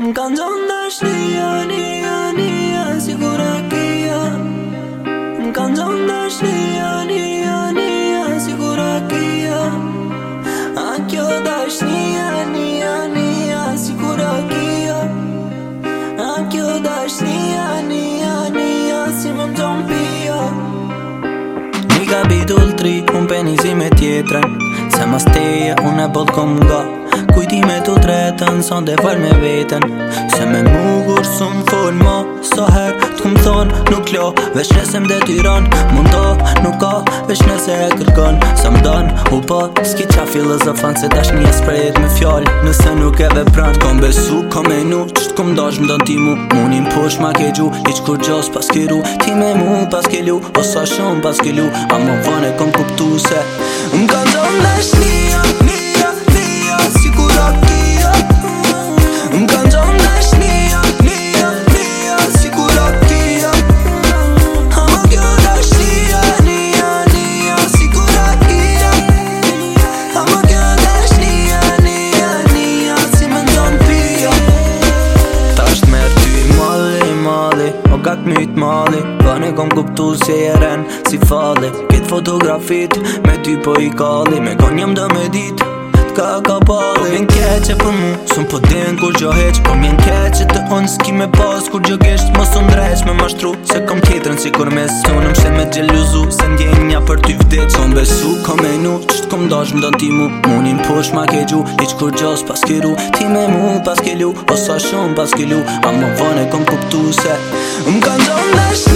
Më kanë zonë dashni, ani, ani, si kur e ki jam Më kanë zonë dashni, ani, ani, si kur e A kjo dashni, ani, ani, si kur e A kjo dashni, ani, ani, si më zonë pia Një kapitull 3, unë penisi me tjetre Se më steja, unë e bëllë kom nga Kujti me të tretën, sa ndë e falë me vetën Se me mugur së më full ma Sa herë të këmë thonë nuk lo Vesh nëse më detyron Më ndo nuk ka Vesh nëse e kërkon Sa më donë u po Ski qa filozofan se dash një sprejet me fjallë Nëse nuk e dhe pranë Kom besu, kom e nu Qështë këmë dash më donë ti mu Munin push ma ke gju Iq kur gjos pas ke Ti me mu pas ke lu O sa shumë pas ke A më vane kom kuptu se Më kanë dhe shni, një Më mytë mali Vane kom kuptu se jeren si fali Këtë fotografit me ty po i kali Me kon jam dhe t'ka ka pali keqe për mu Sun po din kur gjo heq Po mjen keqe të unë s'ki me pas Kur gjo gesht më sun dreq Me mashtru se kom kitrën si kur mes Se unë mshe me gjeluzu Se ndjenja për ty vdeq Son besu, kom e nu Qështë kom dash më ti mu Munin push ma ke gju Iq kur gjo s'pas kiru Ti me mu pas kilu Osa shumë pas kilu A më vane kom kuptu se Më kanë